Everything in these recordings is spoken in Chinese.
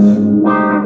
Vaši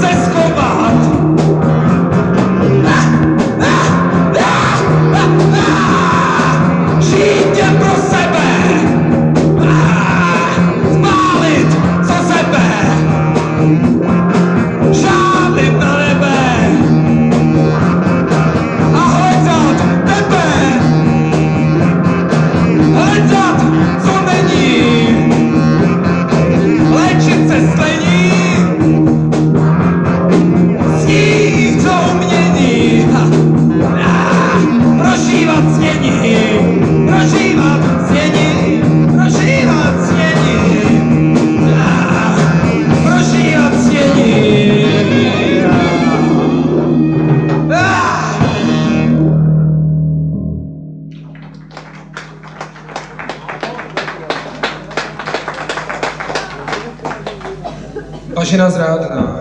Jesus. Bažina zrádná.